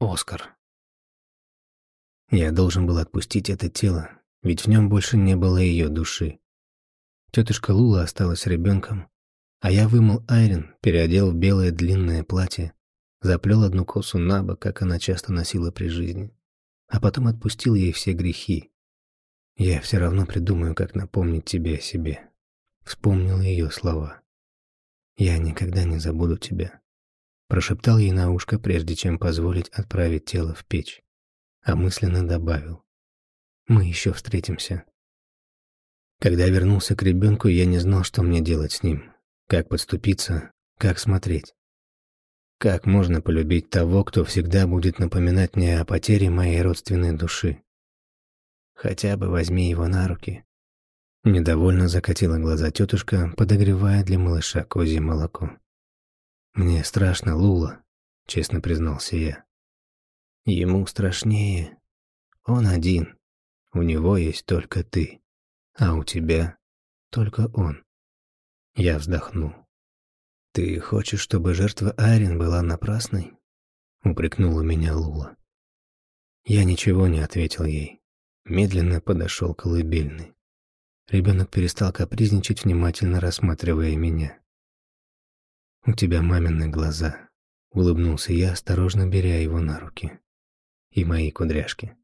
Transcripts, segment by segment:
Оскар. Я должен был отпустить это тело, ведь в нем больше не было ее души. Тетушка Лула осталась ребенком, а я вымыл Айрин, переодел в белое длинное платье, заплел одну косу на бок, как она часто носила при жизни, а потом отпустил ей все грехи. Я все равно придумаю, как напомнить тебе о себе. Вспомнил ее слова. «Я никогда не забуду тебя», прошептал ей на ушко, прежде чем позволить отправить тело в печь, а мысленно добавил. «Мы еще встретимся». Когда вернулся к ребенку, я не знал, что мне делать с ним, как подступиться, как смотреть. Как можно полюбить того, кто всегда будет напоминать мне о потере моей родственной души? Хотя бы возьми его на руки. Недовольно закатила глаза тетушка, подогревая для малыша козье молоко. «Мне страшно, Лула», — честно признался я. «Ему страшнее. Он один. У него есть только ты, а у тебя только он». Я вздохнул. «Ты хочешь, чтобы жертва Айрин была напрасной?» — упрекнула меня Лула. Я ничего не ответил ей. Медленно подошел к колыбельной. Ребенок перестал капризничать, внимательно рассматривая меня. «У тебя мамины глаза», — улыбнулся я, осторожно беря его на руки. «И мои кудряшки».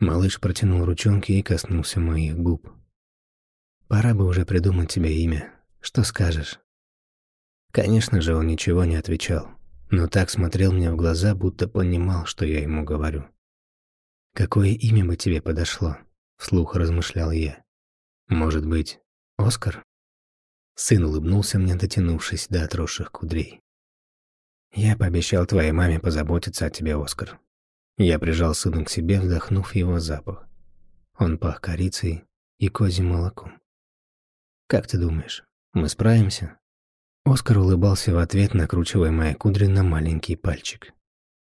Малыш протянул ручонки и коснулся моих губ. «Пора бы уже придумать тебе имя. Что скажешь?» Конечно же, он ничего не отвечал, но так смотрел мне в глаза, будто понимал, что я ему говорю. «Какое имя бы тебе подошло?» — вслух размышлял я. «Может быть, Оскар?» Сын улыбнулся мне, дотянувшись до отросших кудрей. «Я пообещал твоей маме позаботиться о тебе, Оскар». Я прижал сына к себе, вдохнув его запах. Он пах корицей и козьим молоком. «Как ты думаешь, мы справимся?» Оскар улыбался в ответ, накручивая мои кудри на маленький пальчик.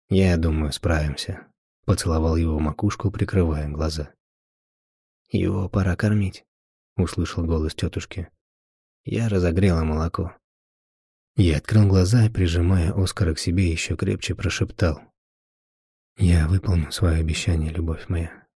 «Я думаю, справимся», — поцеловал его макушку, прикрывая глаза. «Его пора кормить», — услышал голос тетушки. Я разогрела молоко. Я открыл глаза и, прижимая Оскара к себе, еще крепче прошептал. «Я выполню свое обещание, любовь моя».